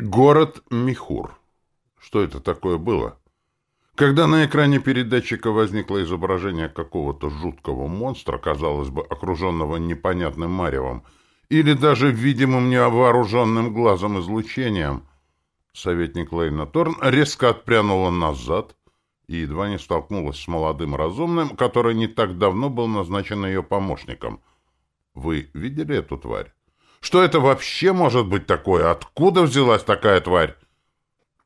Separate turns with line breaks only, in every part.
Город Михур. Что это такое было? Когда на экране передатчика возникло изображение какого-то жуткого монстра, казалось бы, окруженного непонятным маревом, или даже видимым невооруженным глазом излучением, советник Лейна Торн резко отпрянула назад и едва не столкнулась с молодым разумным, который не так давно был назначен ее помощником. Вы видели эту тварь? Что это вообще может быть такое? Откуда взялась такая тварь?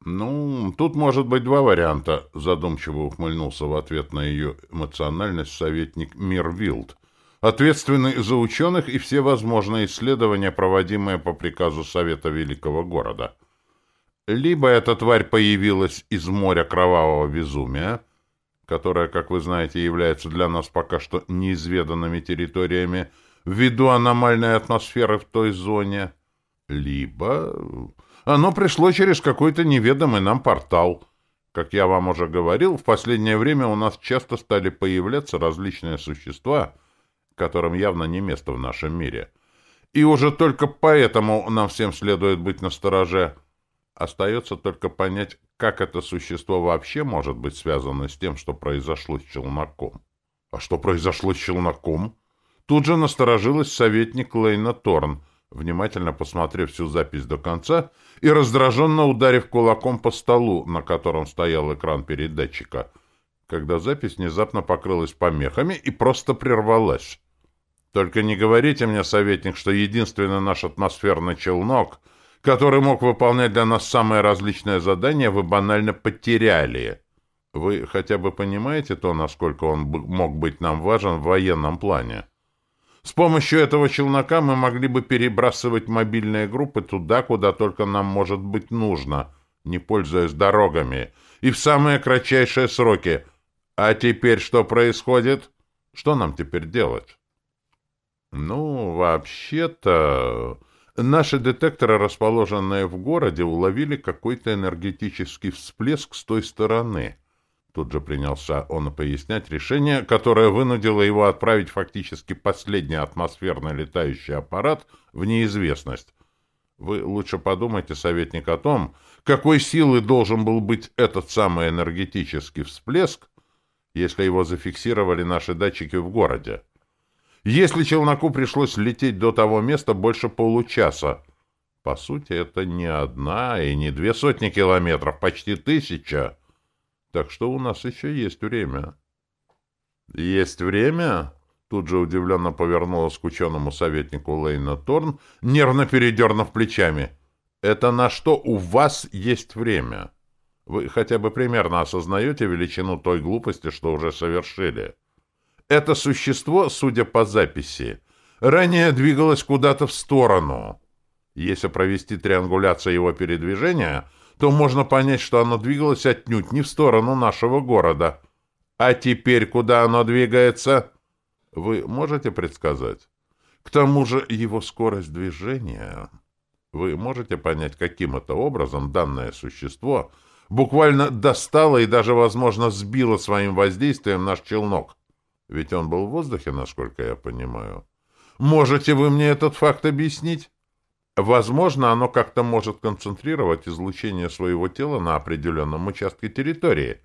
Ну, тут может быть два варианта, задумчиво ухмыльнулся в ответ на ее эмоциональность советник Мирвилд, ответственный за ученых и все возможные исследования, проводимые по приказу Совета Великого Города. Либо эта тварь появилась из моря кровавого безумия, которое, как вы знаете, является для нас пока что неизведанными территориями, ввиду аномальной атмосферы в той зоне, либо оно пришло через какой-то неведомый нам портал. Как я вам уже говорил, в последнее время у нас часто стали появляться различные существа, которым явно не место в нашем мире. И уже только поэтому нам всем следует быть настороже. Остается только понять, как это существо вообще может быть связано с тем, что произошло с челноком. А что произошло с челноком? Тут же насторожилась советник Лейна Торн, внимательно посмотрев всю запись до конца и раздраженно ударив кулаком по столу, на котором стоял экран передатчика, когда запись внезапно покрылась помехами и просто прервалась. «Только не говорите мне, советник, что единственный наш атмосферный челнок, который мог выполнять для нас самые различные задания, вы банально потеряли. Вы хотя бы понимаете то, насколько он мог быть нам важен в военном плане?» С помощью этого челнока мы могли бы перебрасывать мобильные группы туда, куда только нам может быть нужно, не пользуясь дорогами, и в самые кратчайшие сроки. А теперь что происходит? Что нам теперь делать? Ну, вообще-то... Наши детекторы, расположенные в городе, уловили какой-то энергетический всплеск с той стороны — Тут же принялся он пояснять решение, которое вынудило его отправить фактически последний атмосферный летающий аппарат в неизвестность. Вы лучше подумайте, советник, о том, какой силы должен был быть этот самый энергетический всплеск, если его зафиксировали наши датчики в городе. Если челноку пришлось лететь до того места больше получаса, по сути, это не одна и не две сотни километров, почти тысяча. Так что у нас еще есть время. Есть время? Тут же удивленно повернулась к ученому советнику Лейна Торн, нервно передернув плечами. Это на что у вас есть время? Вы хотя бы примерно осознаете величину той глупости, что уже совершили? Это существо, судя по записи, ранее двигалось куда-то в сторону. Если провести триангуляцию его передвижения — то можно понять, что оно двигалось отнюдь не в сторону нашего города. А теперь куда оно двигается? Вы можете предсказать? К тому же его скорость движения... Вы можете понять, каким это образом данное существо буквально достало и даже, возможно, сбило своим воздействием наш челнок? Ведь он был в воздухе, насколько я понимаю. Можете вы мне этот факт объяснить? Возможно, оно как-то может концентрировать излучение своего тела на определенном участке территории.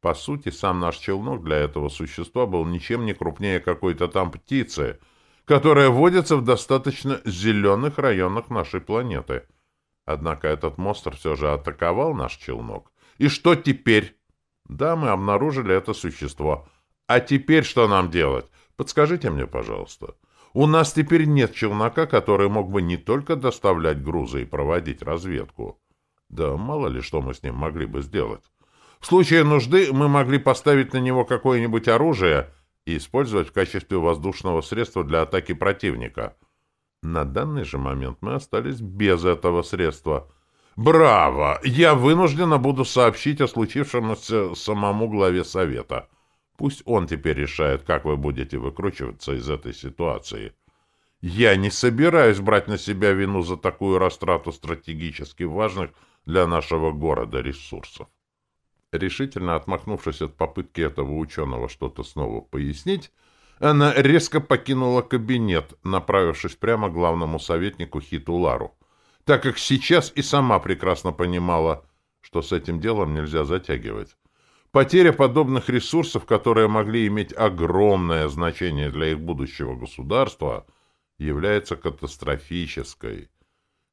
По сути, сам наш челнок для этого существа был ничем не крупнее какой-то там птицы, которая водится в достаточно зеленых районах нашей планеты. Однако этот монстр все же атаковал наш челнок. И что теперь? Да, мы обнаружили это существо. А теперь что нам делать? Подскажите мне, пожалуйста. У нас теперь нет челнока, который мог бы не только доставлять грузы и проводить разведку. Да мало ли что мы с ним могли бы сделать. В случае нужды мы могли поставить на него какое-нибудь оружие и использовать в качестве воздушного средства для атаки противника. На данный же момент мы остались без этого средства. Браво! Я вынуждена буду сообщить о случившемся самому главе Совета. Пусть он теперь решает, как вы будете выкручиваться из этой ситуации. Я не собираюсь брать на себя вину за такую растрату стратегически важных для нашего города ресурсов. Решительно отмахнувшись от попытки этого ученого что-то снова пояснить, она резко покинула кабинет, направившись прямо к главному советнику Хитулару. так как сейчас и сама прекрасно понимала, что с этим делом нельзя затягивать. Потеря подобных ресурсов, которые могли иметь огромное значение для их будущего государства, является катастрофической.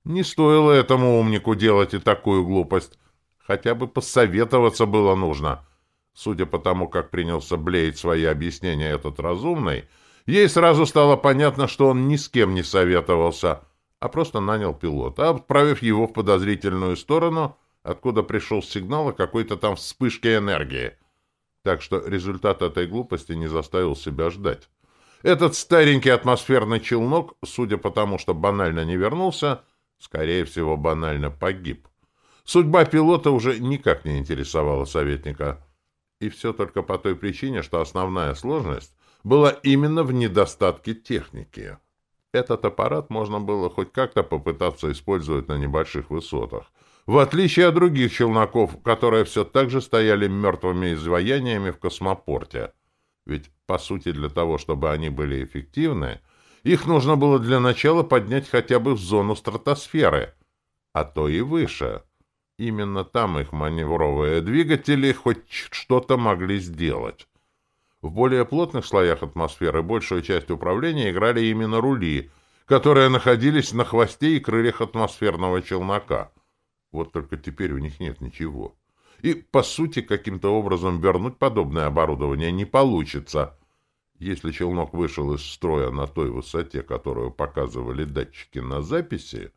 Не стоило этому умнику делать и такую глупость. Хотя бы посоветоваться было нужно. Судя по тому, как принялся блеять свои объяснения этот разумный, ей сразу стало понятно, что он ни с кем не советовался, а просто нанял пилота, отправив его в подозрительную сторону, откуда пришел сигнал о какой-то там вспышке энергии. Так что результат этой глупости не заставил себя ждать. Этот старенький атмосферный челнок, судя по тому, что банально не вернулся, скорее всего, банально погиб. Судьба пилота уже никак не интересовала советника. И все только по той причине, что основная сложность была именно в недостатке техники. Этот аппарат можно было хоть как-то попытаться использовать на небольших высотах, в отличие от других челноков, которые все так же стояли мертвыми изваяниями в космопорте. Ведь, по сути, для того, чтобы они были эффективны, их нужно было для начала поднять хотя бы в зону стратосферы, а то и выше. Именно там их маневровые двигатели хоть что-то могли сделать. В более плотных слоях атмосферы большую часть управления играли именно рули, которые находились на хвосте и крыльях атмосферного челнока. Вот только теперь у них нет ничего. И, по сути, каким-то образом вернуть подобное оборудование не получится. Если челнок вышел из строя на той высоте, которую показывали датчики на записи,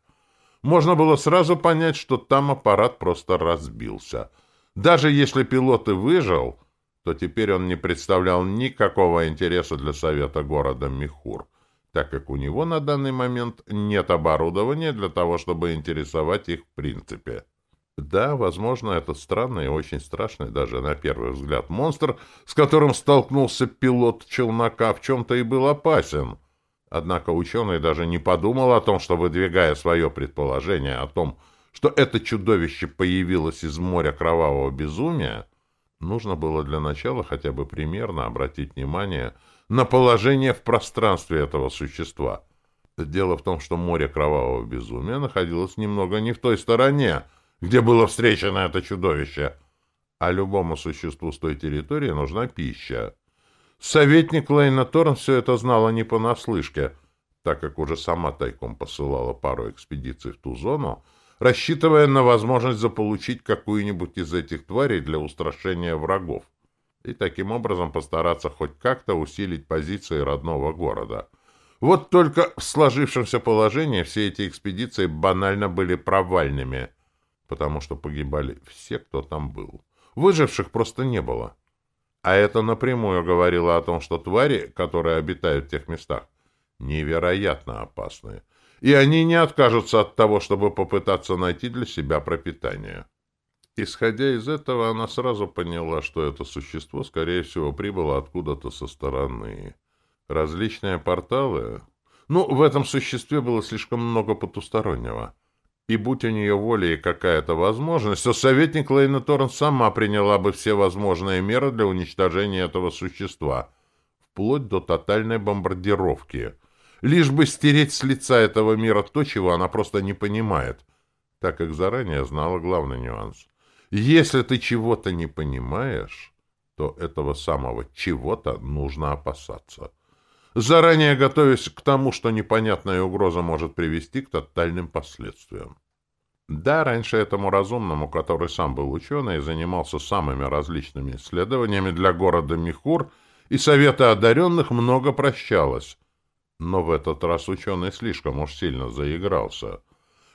можно было сразу понять, что там аппарат просто разбился. Даже если пилот и выжил, то теперь он не представлял никакого интереса для совета города Михур, так как у него на данный момент нет оборудования для того, чтобы интересовать их в принципе. Да, возможно, этот странный и очень страшный даже на первый взгляд монстр, с которым столкнулся пилот челнока, в чем-то и был опасен. Однако ученый даже не подумал о том, что, выдвигая свое предположение о том, что это чудовище появилось из моря кровавого безумия, Нужно было для начала хотя бы примерно обратить внимание на положение в пространстве этого существа. Дело в том, что море кровавого безумия находилось немного не в той стороне, где было встречено это чудовище, а любому существу с той территории нужна пища. Советник Лейна Торн все это знала не понаслышке, так как уже сама тайком посылала пару экспедиций в ту зону, рассчитывая на возможность заполучить какую-нибудь из этих тварей для устрашения врагов и таким образом постараться хоть как-то усилить позиции родного города. Вот только в сложившемся положении все эти экспедиции банально были провальными, потому что погибали все, кто там был. Выживших просто не было. А это напрямую говорило о том, что твари, которые обитают в тех местах, невероятно опасные, и они не откажутся от того, чтобы попытаться найти для себя пропитание. Исходя из этого, она сразу поняла, что это существо, скорее всего, прибыло откуда-то со стороны. Различные порталы... Ну, в этом существе было слишком много потустороннего. И будь у нее воля и какая-то возможность, то советник Лейна Торн сама приняла бы все возможные меры для уничтожения этого существа, вплоть до тотальной бомбардировки — лишь бы стереть с лица этого мира то, чего она просто не понимает, так как заранее знала главный нюанс. Если ты чего-то не понимаешь, то этого самого чего-то нужно опасаться. Заранее готовясь к тому, что непонятная угроза может привести к тотальным последствиям. Да, раньше этому разумному, который сам был ученый и занимался самыми различными исследованиями для города Михур и Совета одаренных, много прощалось. Но в этот раз ученый слишком уж сильно заигрался.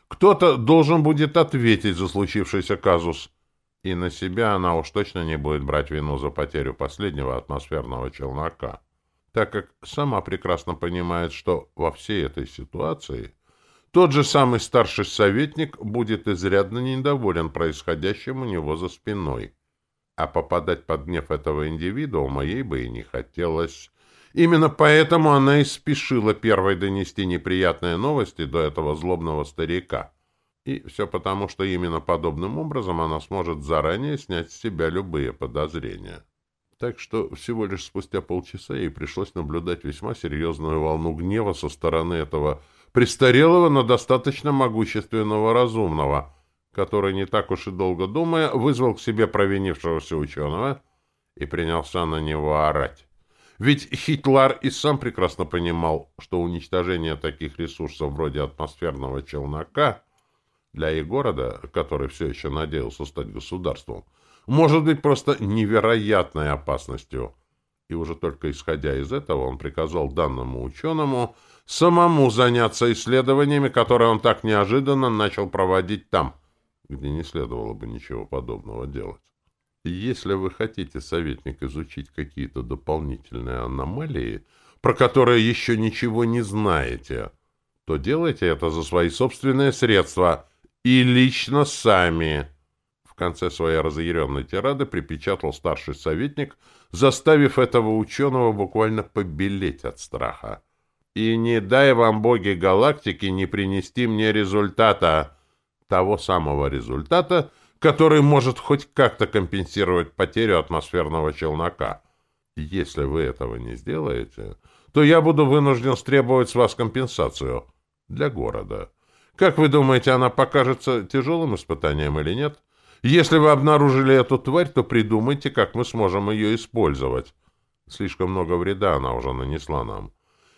Кто-то должен будет ответить за случившийся казус. И на себя она уж точно не будет брать вину за потерю последнего атмосферного челнока, так как сама прекрасно понимает, что во всей этой ситуации тот же самый старший советник будет изрядно недоволен происходящим у него за спиной. А попадать под гнев этого индивидуума ей бы и не хотелось. Именно поэтому она и спешила первой донести неприятные новости до этого злобного старика. И все потому, что именно подобным образом она сможет заранее снять с себя любые подозрения. Так что всего лишь спустя полчаса ей пришлось наблюдать весьма серьезную волну гнева со стороны этого престарелого, но достаточно могущественного разумного, который, не так уж и долго думая, вызвал к себе провинившегося ученого и принялся на него орать. Ведь Хитлар и сам прекрасно понимал, что уничтожение таких ресурсов вроде атмосферного челнока для их города, который все еще надеялся стать государством, может быть просто невероятной опасностью. И уже только исходя из этого он приказал данному ученому самому заняться исследованиями, которые он так неожиданно начал проводить там, где не следовало бы ничего подобного делать. Если вы хотите, советник, изучить какие-то дополнительные аномалии, про которые еще ничего не знаете, то делайте это за свои собственные средства и лично сами. В конце своей разъяренной тирады припечатал старший советник, заставив этого ученого буквально побелеть от страха. «И не дай вам, боги галактики, не принести мне результата, того самого результата, который может хоть как-то компенсировать потерю атмосферного челнока. Если вы этого не сделаете, то я буду вынужден стребовать с вас компенсацию для города. Как вы думаете, она покажется тяжелым испытанием или нет? Если вы обнаружили эту тварь, то придумайте, как мы сможем ее использовать. Слишком много вреда она уже нанесла нам.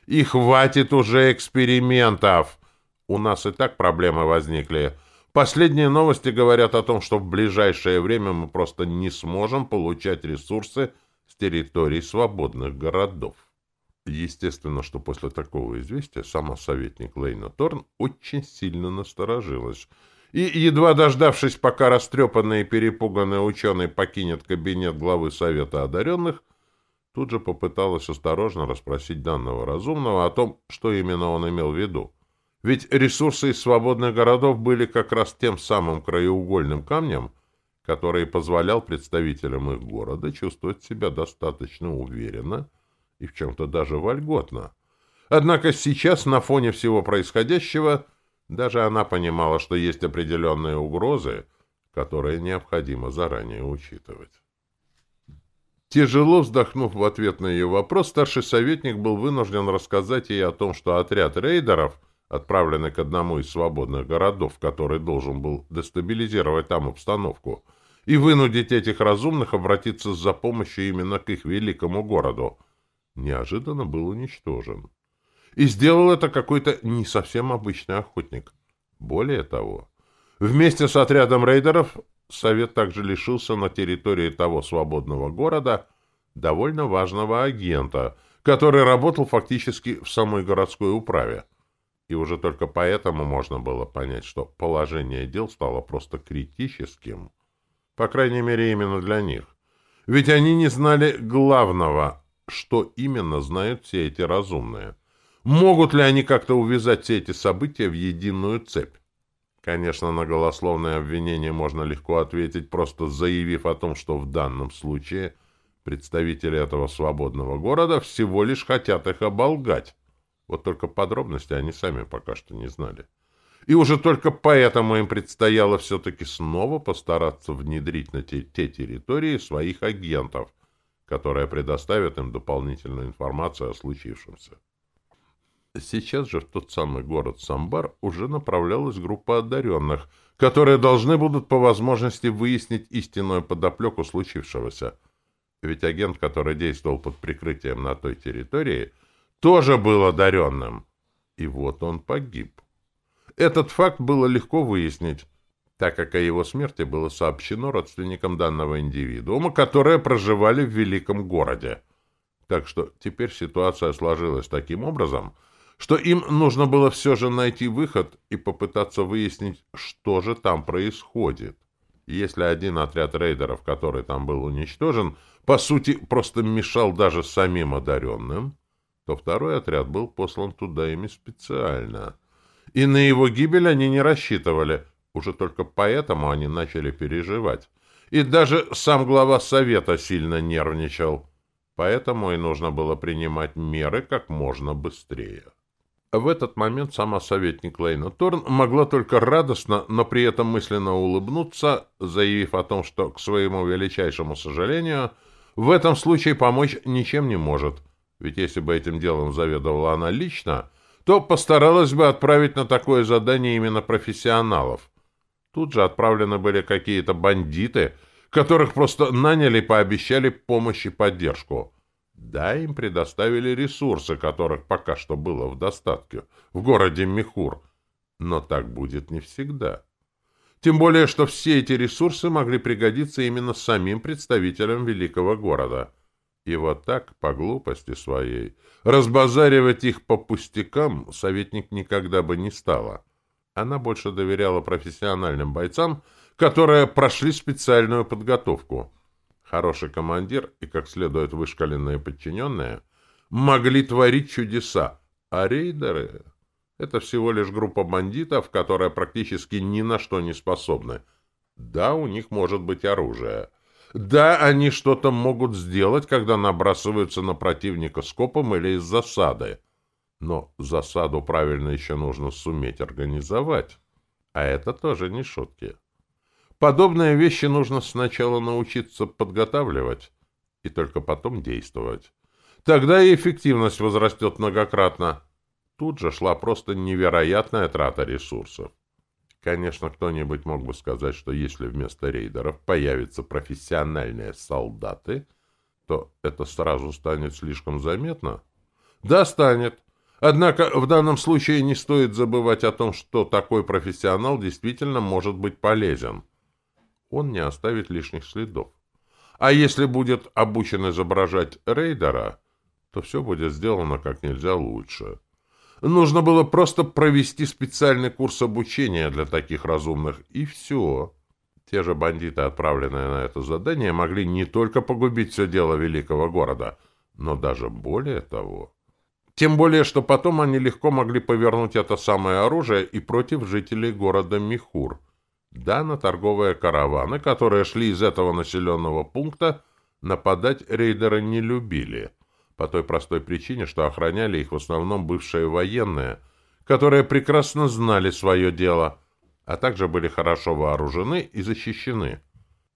И хватит уже экспериментов! У нас и так проблемы возникли. Последние новости говорят о том, что в ближайшее время мы просто не сможем получать ресурсы с территорий свободных городов. Естественно, что после такого известия сама советник Лейна Торн очень сильно насторожилась. И, едва дождавшись, пока растрепанный и перепуганный ученый покинет кабинет главы Совета одаренных, тут же попыталась осторожно расспросить данного разумного о том, что именно он имел в виду. Ведь ресурсы из свободных городов были как раз тем самым краеугольным камнем, который позволял представителям их города чувствовать себя достаточно уверенно и в чем-то даже вольготно. Однако сейчас, на фоне всего происходящего, даже она понимала, что есть определенные угрозы, которые необходимо заранее учитывать. Тяжело вздохнув в ответ на ее вопрос, старший советник был вынужден рассказать ей о том, что отряд рейдеров — отправленный к одному из свободных городов, который должен был дестабилизировать там обстановку, и вынудить этих разумных обратиться за помощью именно к их великому городу, неожиданно был уничтожен. И сделал это какой-то не совсем обычный охотник. Более того, вместе с отрядом рейдеров Совет также лишился на территории того свободного города довольно важного агента, который работал фактически в самой городской управе и уже только поэтому можно было понять, что положение дел стало просто критическим. По крайней мере, именно для них. Ведь они не знали главного, что именно знают все эти разумные. Могут ли они как-то увязать все эти события в единую цепь? Конечно, на голословное обвинение можно легко ответить, просто заявив о том, что в данном случае представители этого свободного города всего лишь хотят их оболгать. Вот только подробности они сами пока что не знали. И уже только поэтому им предстояло все-таки снова постараться внедрить на те, те территории своих агентов, которые предоставят им дополнительную информацию о случившемся. Сейчас же в тот самый город Самбар уже направлялась группа одаренных, которые должны будут по возможности выяснить истинную подоплеку случившегося. Ведь агент, который действовал под прикрытием на той территории, тоже был одаренным. И вот он погиб. Этот факт было легко выяснить, так как о его смерти было сообщено родственникам данного индивидуума, которые проживали в великом городе. Так что теперь ситуация сложилась таким образом, что им нужно было все же найти выход и попытаться выяснить, что же там происходит. Если один отряд рейдеров, который там был уничтожен, по сути, просто мешал даже самим одаренным, то второй отряд был послан туда ими специально. И на его гибель они не рассчитывали, уже только поэтому они начали переживать. И даже сам глава совета сильно нервничал. Поэтому и нужно было принимать меры как можно быстрее. В этот момент сама советник Лейна Торн могла только радостно, но при этом мысленно улыбнуться, заявив о том, что, к своему величайшему сожалению, в этом случае помочь ничем не может — ведь если бы этим делом заведовала она лично, то постаралась бы отправить на такое задание именно профессионалов. Тут же отправлены были какие-то бандиты, которых просто наняли пообещали помощь и поддержку. Да, им предоставили ресурсы, которых пока что было в достатке, в городе Михур. Но так будет не всегда. Тем более, что все эти ресурсы могли пригодиться именно самим представителям великого города. И вот так, по глупости своей, разбазаривать их по пустякам советник никогда бы не стала. Она больше доверяла профессиональным бойцам, которые прошли специальную подготовку. Хороший командир и, как следует, вышкаленные подчиненные могли творить чудеса, а рейдеры — это всего лишь группа бандитов, которые практически ни на что не способны. Да, у них может быть оружие. Да, они что-то могут сделать, когда набрасываются на противника скопом или из засады. Но засаду правильно еще нужно суметь организовать. А это тоже не шутки. Подобные вещи нужно сначала научиться подготавливать и только потом действовать. Тогда и эффективность возрастет многократно. Тут же шла просто невероятная трата ресурсов. Конечно, кто-нибудь мог бы сказать, что если вместо рейдеров появятся профессиональные солдаты, то это сразу станет слишком заметно. Да, станет. Однако в данном случае не стоит забывать о том, что такой профессионал действительно может быть полезен он не оставит лишних следов. А если будет обучен изображать рейдера, то все будет сделано как нельзя лучше. Нужно было просто провести специальный курс обучения для таких разумных, и все. Те же бандиты, отправленные на это задание, могли не только погубить все дело великого города, но даже более того. Тем более, что потом они легко могли повернуть это самое оружие и против жителей города Михур – да, на торговые караваны, которые шли из этого населенного пункта, нападать рейдеры не любили, по той простой причине, что охраняли их в основном бывшие военные, которые прекрасно знали свое дело, а также были хорошо вооружены и защищены.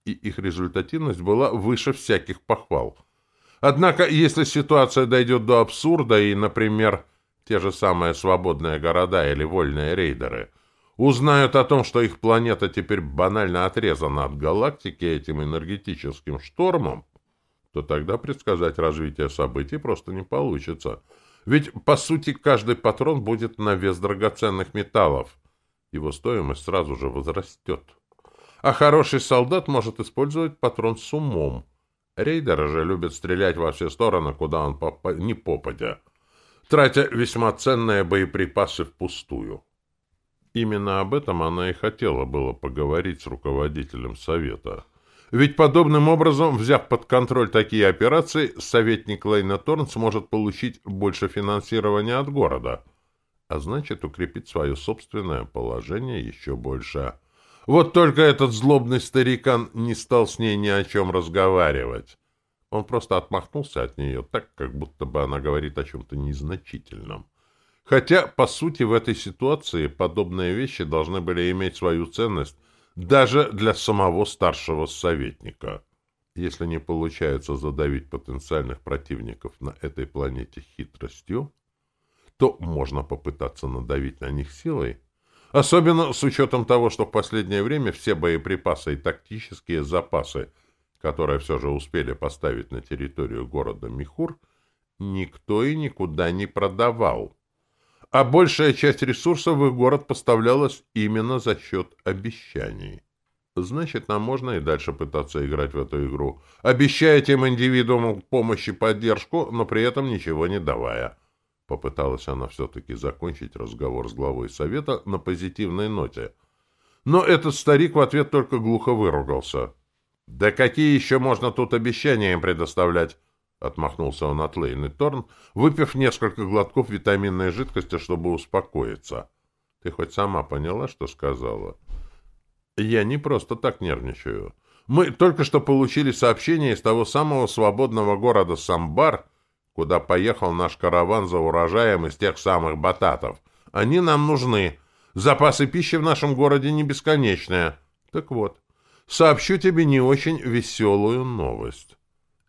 И их результативность была выше всяких похвал. Однако, если ситуация дойдет до абсурда и, например, те же самые свободные города или вольные рейдеры – узнают о том, что их планета теперь банально отрезана от галактики этим энергетическим штормом, то тогда предсказать развитие событий просто не получится. Ведь, по сути, каждый патрон будет на вес драгоценных металлов. Его стоимость сразу же возрастет. А хороший солдат может использовать патрон с умом. Рейдеры же любят стрелять во все стороны, куда он поп не попадя, тратя весьма ценные боеприпасы впустую. Именно об этом она и хотела было поговорить с руководителем Совета. Ведь подобным образом, взяв под контроль такие операции, советник Лейна Торн сможет получить больше финансирования от города, а значит укрепить свое собственное положение еще больше. Вот только этот злобный старикан не стал с ней ни о чем разговаривать. Он просто отмахнулся от нее так, как будто бы она говорит о чем-то незначительном. Хотя, по сути, в этой ситуации подобные вещи должны были иметь свою ценность даже для самого старшего советника. Если не получается задавить потенциальных противников на этой планете хитростью, то можно попытаться надавить на них силой, особенно с учетом того, что в последнее время все боеприпасы и тактические запасы, которые все же успели поставить на территорию города Михур, никто и никуда не продавал а большая часть ресурсов в их город поставлялась именно за счет обещаний. Значит, нам можно и дальше пытаться играть в эту игру, обещая тем индивидуумам помощь и поддержку, но при этом ничего не давая. Попыталась она все-таки закончить разговор с главой совета на позитивной ноте. Но этот старик в ответ только глухо выругался. «Да какие еще можно тут обещания им предоставлять? Отмахнулся он от Лейны Торн, выпив несколько глотков витаминной жидкости, чтобы успокоиться. Ты хоть сама поняла, что сказала? Я не просто так нервничаю. Мы только что получили сообщение из того самого свободного города Самбар, куда поехал наш караван за урожаем из тех самых бататов. Они нам нужны. Запасы пищи в нашем городе не бесконечные. Так вот, сообщу тебе не очень веселую новость.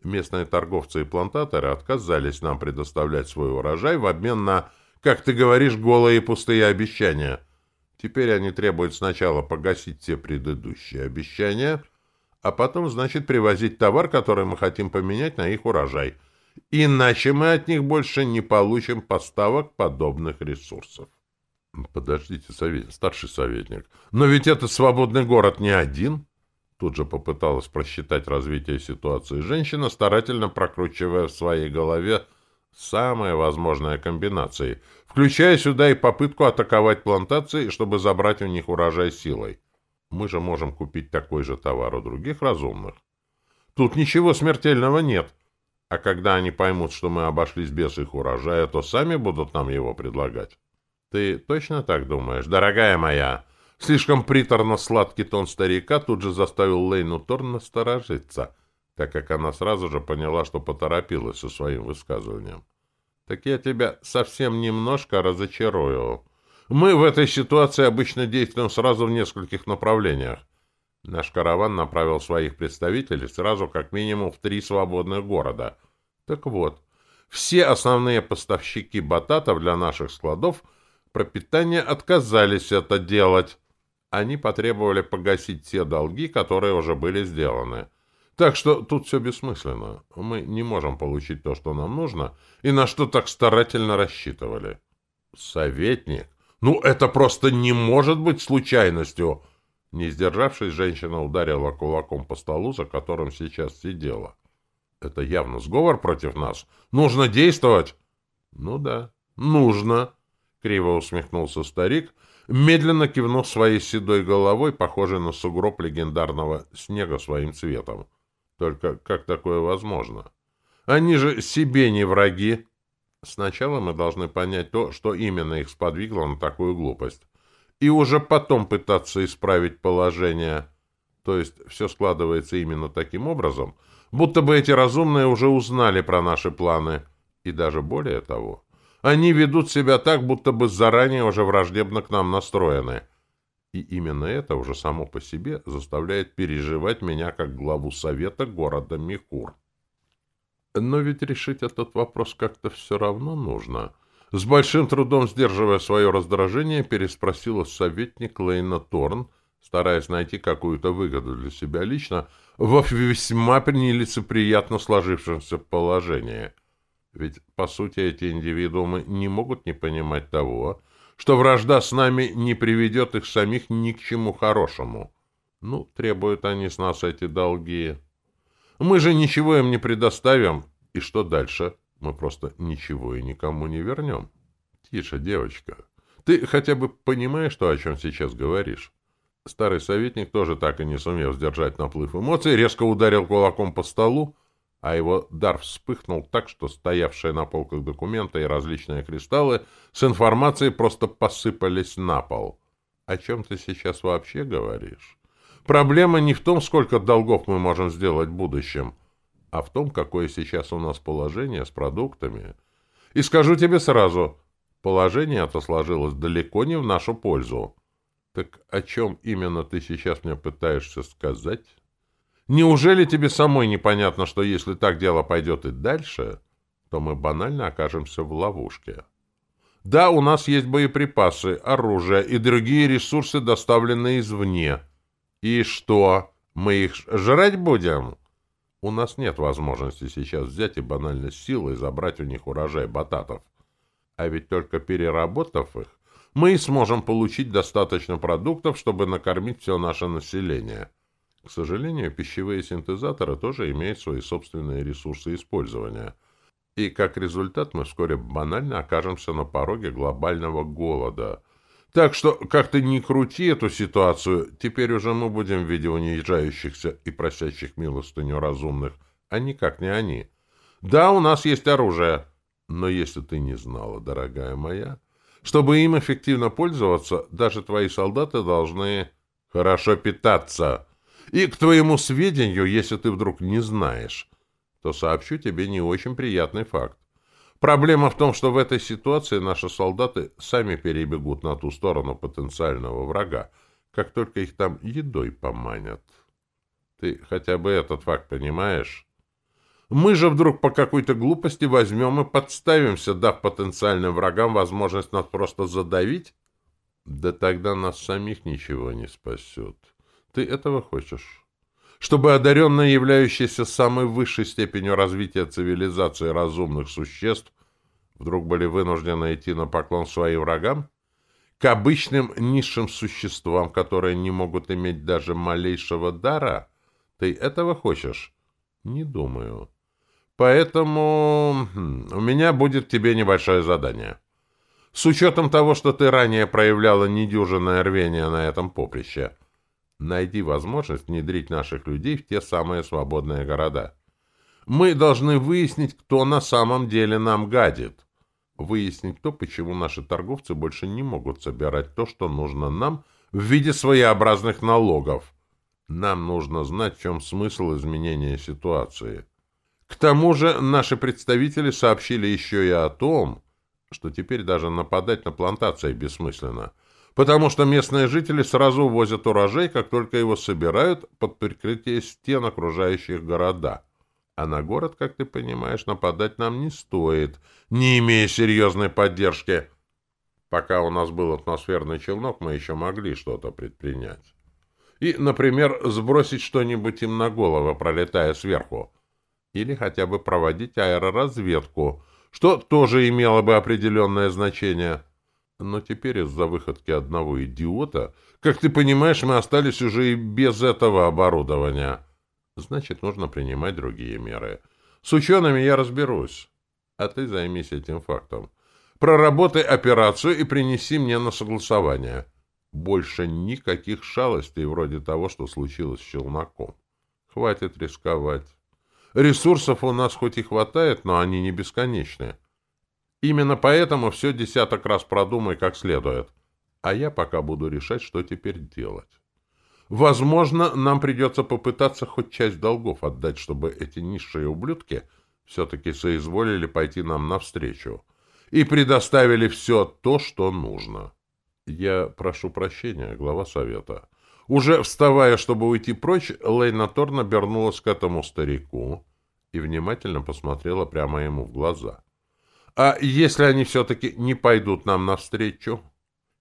Местные торговцы и плантаторы отказались нам предоставлять свой урожай в обмен на как ты говоришь, голые и пустые обещания. Теперь они требуют сначала погасить все предыдущие обещания, а потом, значит, привозить товар, который мы хотим поменять на их урожай. Иначе мы от них больше не получим поставок подобных ресурсов. Подождите, совет... старший советник. Но ведь это свободный город не один. Тут же попыталась просчитать развитие ситуации женщина, старательно прокручивая в своей голове самые возможные комбинации, включая сюда и попытку атаковать плантации, чтобы забрать у них урожай силой. Мы же можем купить такой же товар у других разумных. Тут ничего смертельного нет. А когда они поймут, что мы обошлись без их урожая, то сами будут нам его предлагать. Ты точно так думаешь, дорогая моя? Слишком приторно-сладкий тон старика тут же заставил Лейну Торн насторожиться, так как она сразу же поняла, что поторопилась со своим высказыванием. «Так я тебя совсем немножко разочарую. Мы в этой ситуации обычно действуем сразу в нескольких направлениях. Наш караван направил своих представителей сразу как минимум в три свободных города. Так вот, все основные поставщики бататов для наших складов пропитания отказались это делать они потребовали погасить те долги, которые уже были сделаны. Так что тут все бессмысленно. Мы не можем получить то, что нам нужно, и на что так старательно рассчитывали. Советник? Ну, это просто не может быть случайностью! Не сдержавшись, женщина ударила кулаком по столу, за которым сейчас сидела. Это явно сговор против нас. Нужно действовать. Ну да, нужно. Криво усмехнулся старик, медленно кивнув своей седой головой, похожей на сугроб легендарного снега своим цветом. Только как такое возможно? Они же себе не враги. Сначала мы должны понять то, что именно их сподвигло на такую глупость, и уже потом пытаться исправить положение. То есть все складывается именно таким образом, будто бы эти разумные уже узнали про наши планы, и даже более того — они ведут себя так, будто бы заранее уже враждебно к нам настроены. И именно это уже само по себе заставляет переживать меня как главу совета города Михур. Но ведь решить этот вопрос как-то все равно нужно. С большим трудом сдерживая свое раздражение, переспросила советник Лейна Торн, стараясь найти какую-то выгоду для себя лично, во весьма нелицеприятно сложившемся положении — ведь, по сути, эти индивидуумы не могут не понимать того, что вражда с нами не приведет их самих ни к чему хорошему. Ну, требуют они с нас эти долги. Мы же ничего им не предоставим. И что дальше? Мы просто ничего и никому не вернем. Тише, девочка. Ты хотя бы понимаешь то, о чем сейчас говоришь? Старый советник, тоже так и не сумев сдержать наплыв эмоций, резко ударил кулаком по столу, а его дар вспыхнул так, что стоявшие на полках документы и различные кристаллы с информацией просто посыпались на пол. О чем ты сейчас вообще говоришь? Проблема не в том, сколько долгов мы можем сделать в будущем, а в том, какое сейчас у нас положение с продуктами. И скажу тебе сразу, положение это сложилось далеко не в нашу пользу. Так о чем именно ты сейчас мне пытаешься сказать?» Неужели тебе самой непонятно, что если так дело пойдет и дальше, то мы банально окажемся в ловушке? Да, у нас есть боеприпасы, оружие и другие ресурсы, доставленные извне. И что, мы их жрать будем? У нас нет возможности сейчас взять и банально силой забрать у них урожай бататов. А ведь только переработав их, мы и сможем получить достаточно продуктов, чтобы накормить все наше население. К сожалению, пищевые синтезаторы тоже имеют свои собственные ресурсы использования. И как результат мы вскоре банально окажемся на пороге глобального голода. Так что, как ты ни крути эту ситуацию, теперь уже мы будем в виде унижающихся и просящих милостыню разумных, а никак не они. Да, у нас есть оружие, но если ты не знала, дорогая моя, чтобы им эффективно пользоваться, даже твои солдаты должны хорошо питаться. И, к твоему сведению, если ты вдруг не знаешь, то сообщу тебе не очень приятный факт. Проблема в том, что в этой ситуации наши солдаты сами перебегут на ту сторону потенциального врага, как только их там едой поманят. Ты хотя бы этот факт понимаешь? Мы же вдруг по какой-то глупости возьмем и подставимся, дав потенциальным врагам возможность нас просто задавить? Да тогда нас самих ничего не спасет. Ты этого хочешь? Чтобы одаренные, являющиеся самой высшей степенью развития цивилизации разумных существ, вдруг были вынуждены идти на поклон своим врагам? К обычным низшим существам, которые не могут иметь даже малейшего дара? Ты этого хочешь? Не думаю. Поэтому хм, у меня будет тебе небольшое задание. С учетом того, что ты ранее проявляла недюжинное рвение на этом поприще, найди возможность внедрить наших людей в те самые свободные города. Мы должны выяснить, кто на самом деле нам гадит. Выяснить то, почему наши торговцы больше не могут собирать то, что нужно нам, в виде своеобразных налогов. Нам нужно знать, в чем смысл изменения ситуации. К тому же наши представители сообщили еще и о том, что теперь даже нападать на плантации бессмысленно, потому что местные жители сразу увозят урожай, как только его собирают под прикрытие стен окружающих города. А на город, как ты понимаешь, нападать нам не стоит, не имея серьезной поддержки. Пока у нас был атмосферный челнок, мы еще могли что-то предпринять. И, например, сбросить что-нибудь им на голову, пролетая сверху или хотя бы проводить аэроразведку, что тоже имело бы определенное значение. Но теперь из-за выходки одного идиота, как ты понимаешь, мы остались уже и без этого оборудования. Значит, нужно принимать другие меры. С учеными я разберусь. А ты займись этим фактом. Проработай операцию и принеси мне на согласование. Больше никаких шалостей вроде того, что случилось с Челноком. Хватит рисковать. Ресурсов у нас хоть и хватает, но они не бесконечны. Именно поэтому все десяток раз продумай как следует. А я пока буду решать, что теперь делать. Возможно, нам придется попытаться хоть часть долгов отдать, чтобы эти низшие ублюдки все-таки соизволили пойти нам навстречу и предоставили все то, что нужно. Я прошу прощения, глава совета. Уже вставая, чтобы уйти прочь, Лейна Торн обернулась к этому старику и внимательно посмотрела прямо ему в глаза. «А если они все-таки не пойдут нам навстречу?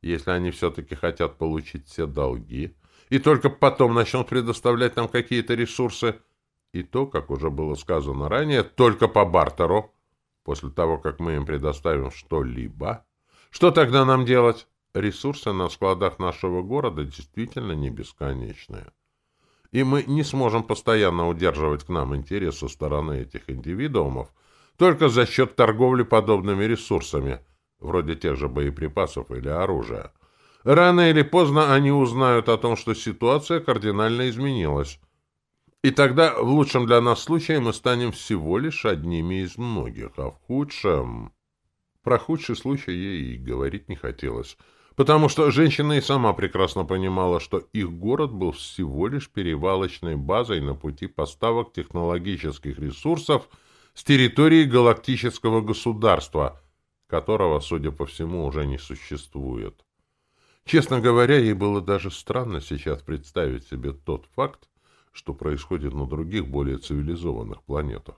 Если они все-таки хотят получить все долги и только потом начнут предоставлять нам какие-то ресурсы, и то, как уже было сказано ранее, только по бартеру, после того, как мы им предоставим что-либо, что тогда нам делать?» Ресурсы на складах нашего города действительно не бесконечные. И мы не сможем постоянно удерживать к нам интерес со стороны этих индивидуумов только за счет торговли подобными ресурсами, вроде тех же боеприпасов или оружия. Рано или поздно они узнают о том, что ситуация кардинально изменилась. И тогда, в лучшем для нас случае, мы станем всего лишь одними из многих, а в худшем... Про худший случай ей и говорить не хотелось — потому что женщина и сама прекрасно понимала, что их город был всего лишь перевалочной базой на пути поставок технологических ресурсов с территории галактического государства, которого, судя по всему, уже не существует. Честно говоря, ей было даже странно сейчас представить себе тот факт, что происходит на других, более цивилизованных планетах.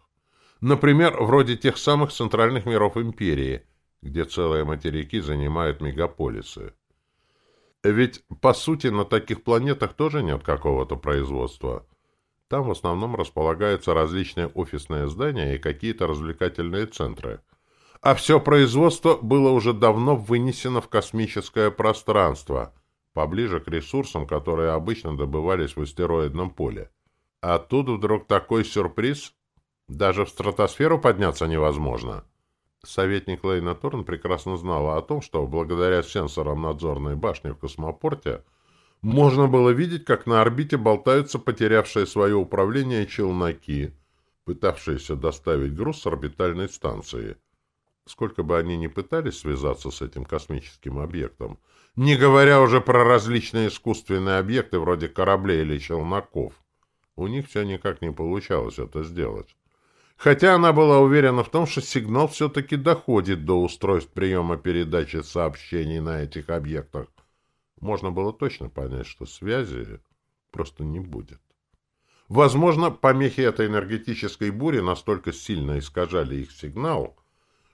Например, вроде тех самых центральных миров Империи – где целые материки занимают мегаполисы. Ведь, по сути, на таких планетах тоже нет какого-то производства. Там в основном располагаются различные офисные здания и какие-то развлекательные центры. А все производство было уже давно вынесено в космическое пространство, поближе к ресурсам, которые обычно добывались в астероидном поле. А тут вдруг такой сюрприз. Даже в стратосферу подняться невозможно. Советник Лейна Торн прекрасно знала о том, что благодаря сенсорам надзорной башни в космопорте можно было видеть, как на орбите болтаются потерявшие свое управление челноки, пытавшиеся доставить груз с орбитальной станции. Сколько бы они ни пытались связаться с этим космическим объектом, не говоря уже про различные искусственные объекты вроде кораблей или челноков, у них все никак не получалось это сделать хотя она была уверена в том, что сигнал все-таки доходит до устройств приема передачи сообщений на этих объектах. Можно было точно понять, что связи просто не будет. Возможно, помехи этой энергетической бури настолько сильно искажали их сигнал,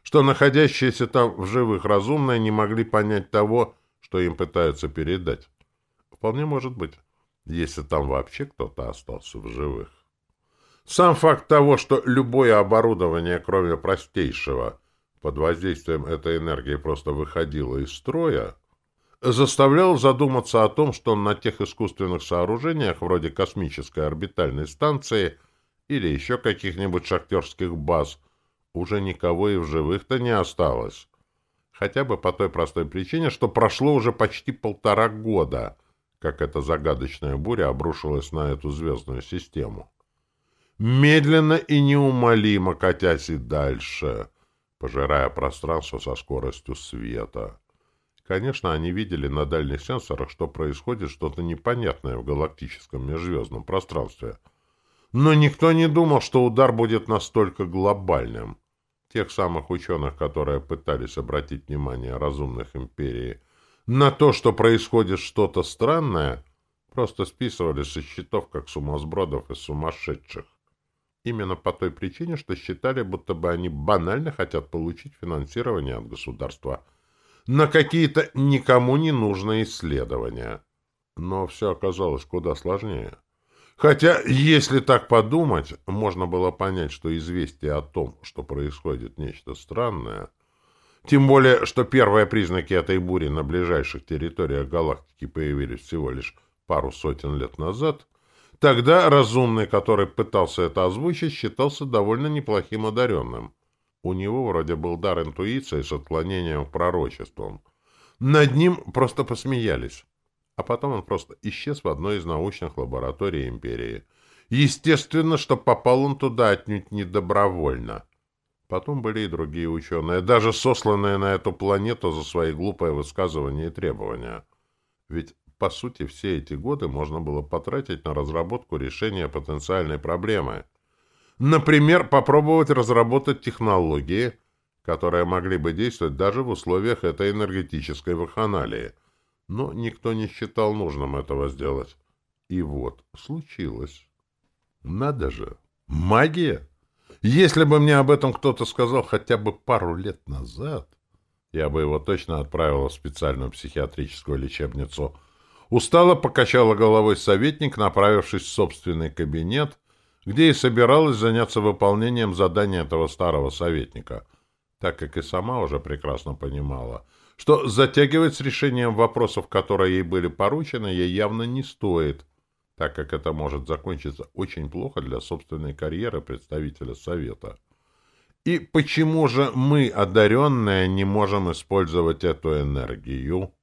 что находящиеся там в живых разумные не могли понять того, что им пытаются передать. Вполне может быть, если там вообще кто-то остался в живых. Сам факт того, что любое оборудование, кроме простейшего, под воздействием этой энергии просто выходило из строя, заставлял задуматься о том, что на тех искусственных сооружениях, вроде космической орбитальной станции или еще каких-нибудь шахтерских баз, уже никого и в живых-то не осталось. Хотя бы по той простой причине, что прошло уже почти полтора года, как эта загадочная буря обрушилась на эту звездную систему. Медленно и неумолимо катясь и дальше, пожирая пространство со скоростью света. Конечно, они видели на дальних сенсорах, что происходит что-то непонятное в галактическом межзвездном пространстве. Но никто не думал, что удар будет настолько глобальным. Тех самых ученых, которые пытались обратить внимание разумных империи на то, что происходит что-то странное, просто списывали со счетов как сумасбродов и сумасшедших. Именно по той причине, что считали, будто бы они банально хотят получить финансирование от государства – на какие-то никому не нужные исследования. Но все оказалось куда сложнее. Хотя, если так подумать, можно было понять, что известие о том, что происходит нечто странное, тем более, что первые признаки этой бури на ближайших территориях галактики появились всего лишь пару сотен лет назад, тогда разумный, который пытался это озвучить, считался довольно неплохим одаренным. У него вроде был дар интуиции с отклонением к пророчествам. Над ним просто посмеялись. А потом он просто исчез в одной из научных лабораторий империи. Естественно, что попал он туда отнюдь не добровольно. Потом были и другие ученые, даже сосланные на эту планету за свои глупые высказывания и требования. Ведь, по сути, все эти годы можно было потратить на разработку решения потенциальной проблемы — Например, попробовать разработать технологии, которые могли бы действовать даже в условиях этой энергетической вакханалии. Но никто не считал нужным этого сделать. И вот, случилось. Надо же! Магия! Если бы мне об этом кто-то сказал хотя бы пару лет назад, я бы его точно отправила в специальную психиатрическую лечебницу. Устало покачала головой советник, направившись в собственный кабинет, где и собиралась заняться выполнением задания этого старого советника, так как и сама уже прекрасно понимала, что затягивать с решением вопросов, которые ей были поручены, ей явно не стоит, так как это может закончиться очень плохо для собственной карьеры представителя Совета. И почему же мы, одаренные, не можем использовать эту энергию?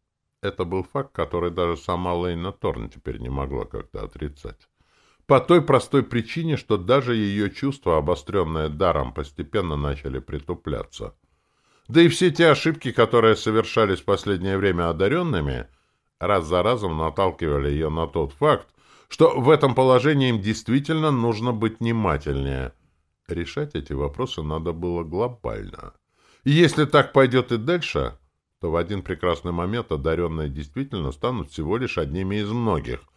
Это был факт, который даже сама Лейна Торн теперь не могла как-то отрицать. По той простой причине, что даже ее чувства, обостренные даром, постепенно начали притупляться. Да и все те ошибки, которые совершались в последнее время одаренными, раз за разом наталкивали ее на тот факт, что в этом положении им действительно нужно быть внимательнее. Решать эти вопросы надо было глобально. И если так пойдет и дальше, то в один прекрасный момент одаренные действительно станут всего лишь одними из многих —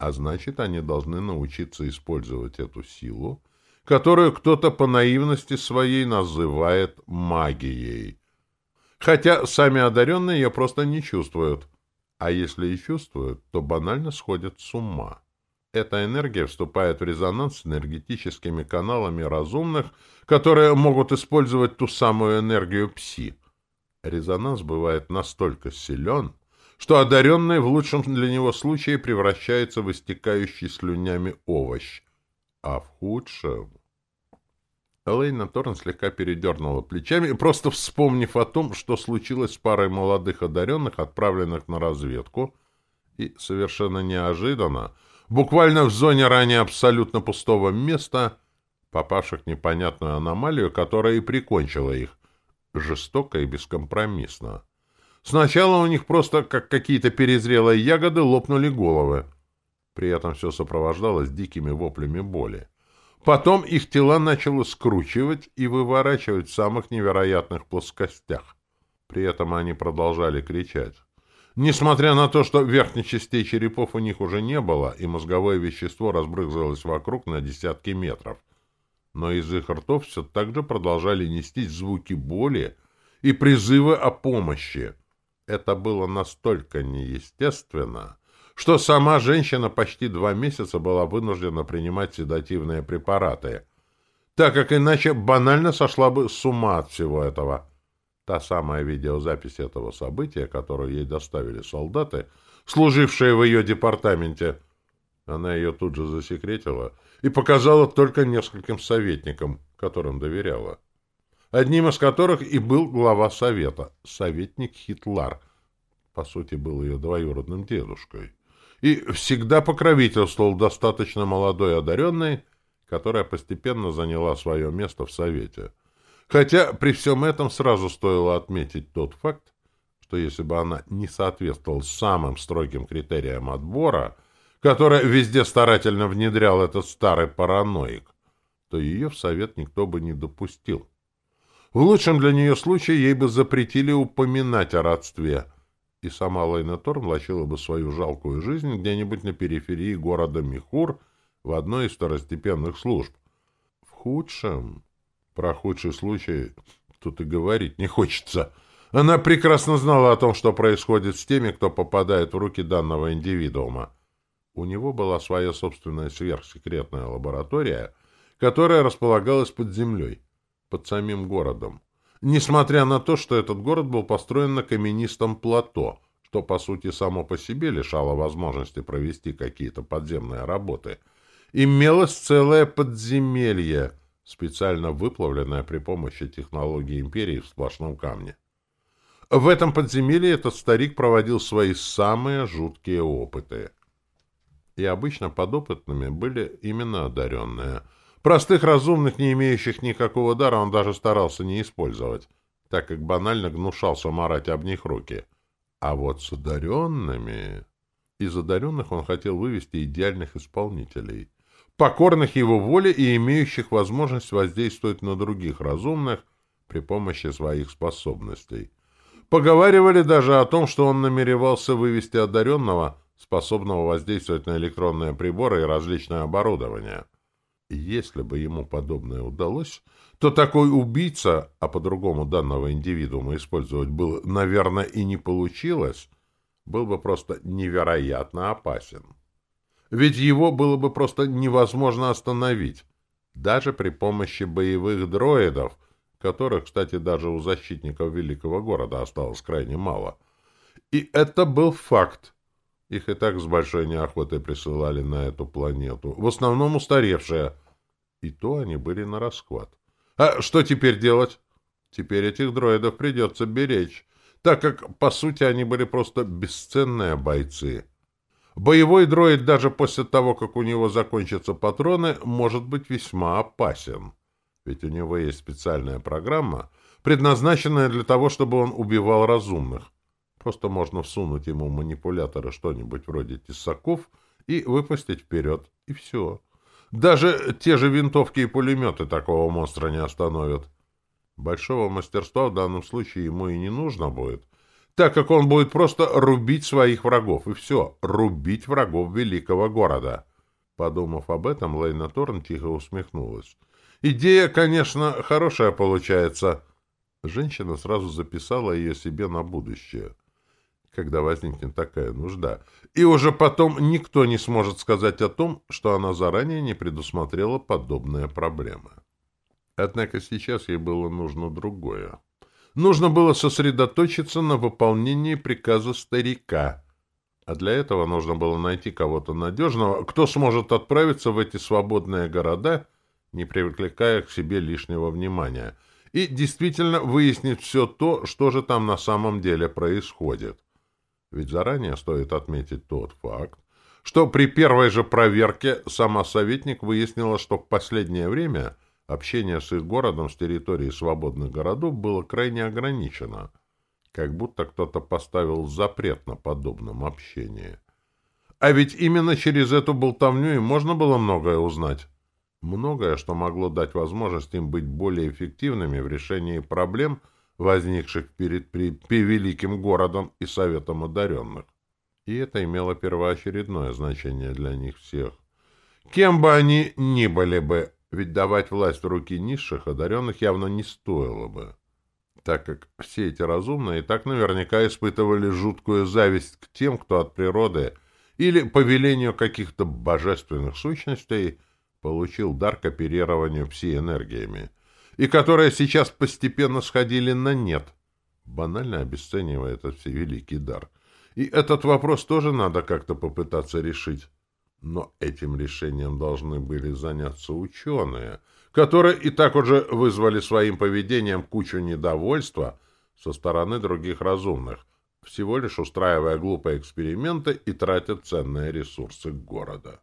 а значит, они должны научиться использовать эту силу, которую кто-то по наивности своей называет магией. Хотя сами одаренные ее просто не чувствуют. А если и чувствуют, то банально сходят с ума. Эта энергия вступает в резонанс с энергетическими каналами разумных, которые могут использовать ту самую энергию пси. Резонанс бывает настолько силен, что одаренный в лучшем для него случае превращается в истекающий слюнями овощ, а в худшем... Элейна Торн слегка передернула плечами, просто вспомнив о том, что случилось с парой молодых одаренных, отправленных на разведку, и совершенно неожиданно, буквально в зоне ранее абсолютно пустого места, попавших в непонятную аномалию, которая и прикончила их, жестоко и бескомпромиссно. Сначала у них просто, как какие-то перезрелые ягоды, лопнули головы. При этом все сопровождалось дикими воплями боли. Потом их тела начало скручивать и выворачивать в самых невероятных плоскостях. При этом они продолжали кричать. Несмотря на то, что верхних частей черепов у них уже не было, и мозговое вещество разбрызгалось вокруг на десятки метров, но из их ртов все так же продолжали нестись звуки боли и призывы о помощи. Это было настолько неестественно, что сама женщина почти два месяца была вынуждена принимать седативные препараты, так как иначе банально сошла бы с ума от всего этого. Та самая видеозапись этого события, которую ей доставили солдаты, служившие в ее департаменте, она ее тут же засекретила и показала только нескольким советникам, которым доверяла. Одним из которых и был глава совета, советник Хитлар, по сути, был ее двоюродным дедушкой, и всегда покровительствовал достаточно молодой одаренной, которая постепенно заняла свое место в совете. Хотя при всем этом сразу стоило отметить тот факт, что если бы она не соответствовала самым строгим критериям отбора, которые везде старательно внедрял этот старый параноик, то ее в совет никто бы не допустил. В лучшем для нее случае ей бы запретили упоминать о родстве, и сама Лейна Торн влачила бы свою жалкую жизнь где-нибудь на периферии города Михур в одной из второстепенных служб. В худшем про худший случай тут и говорить не хочется. Она прекрасно знала о том, что происходит с теми, кто попадает в руки данного индивидуума. У него была своя собственная сверхсекретная лаборатория, которая располагалась под землей, под самим городом. Несмотря на то, что этот город был построен на каменистом плато, что, по сути, само по себе лишало возможности провести какие-то подземные работы, имелось целое подземелье, специально выплавленная при помощи технологии империи в сплошном камне. В этом подземелье этот старик проводил свои самые жуткие опыты. И обычно подопытными были именно одаренные. Простых разумных, не имеющих никакого дара, он даже старался не использовать, так как банально гнушался марать об них руки. А вот с одаренными... Из одаренных он хотел вывести идеальных исполнителей — покорных его воле и имеющих возможность воздействовать на других разумных при помощи своих способностей. Поговаривали даже о том, что он намеревался вывести одаренного, способного воздействовать на электронные приборы и различное оборудование. Если бы ему подобное удалось, то такой убийца, а по-другому данного индивидуума использовать было, наверное, и не получилось, был бы просто невероятно опасен ведь его было бы просто невозможно остановить, даже при помощи боевых дроидов, которых, кстати, даже у защитников великого города осталось крайне мало. И это был факт. Их и так с большой неохотой присылали на эту планету, в основном устаревшие. И то они были на расхват. А что теперь делать? Теперь этих дроидов придется беречь, так как, по сути, они были просто бесценные бойцы. Боевой дроид даже после того, как у него закончатся патроны, может быть весьма опасен. Ведь у него есть специальная программа, предназначенная для того, чтобы он убивал разумных. Просто можно всунуть ему манипуляторы что-нибудь вроде тесаков и выпустить вперед, и все. Даже те же винтовки и пулеметы такого монстра не остановят. Большого мастерства в данном случае ему и не нужно будет так как он будет просто рубить своих врагов, и все, рубить врагов великого города. Подумав об этом, Лейна Торн тихо усмехнулась. Идея, конечно, хорошая получается. Женщина сразу записала ее себе на будущее, когда возникнет такая нужда. И уже потом никто не сможет сказать о том, что она заранее не предусмотрела подобные проблемы. Однако сейчас ей было нужно другое нужно было сосредоточиться на выполнении приказа старика. А для этого нужно было найти кого-то надежного, кто сможет отправиться в эти свободные города, не привлекая к себе лишнего внимания, и действительно выяснить все то, что же там на самом деле происходит. Ведь заранее стоит отметить тот факт, что при первой же проверке сама советник выяснила, что в последнее время – Общение с их городом с территории свободных городов было крайне ограничено, как будто кто-то поставил запрет на подобном общении. А ведь именно через эту болтовню и можно было многое узнать. Многое, что могло дать возможность им быть более эффективными в решении проблем возникших перед при, великим городом и советом одаренных. И это имело первоочередное значение для них всех. Кем бы они ни были бы, ведь давать власть в руки низших одаренных явно не стоило бы, так как все эти разумные и так наверняка испытывали жуткую зависть к тем, кто от природы или по велению каких-то божественных сущностей получил дар к оперированию пси-энергиями, и которые сейчас постепенно сходили на нет, банально обесценивая этот всевеликий дар. И этот вопрос тоже надо как-то попытаться решить. Но этим решением должны были заняться ученые, которые и так уже вызвали своим поведением кучу недовольства со стороны других разумных, всего лишь устраивая глупые эксперименты и тратя ценные ресурсы города.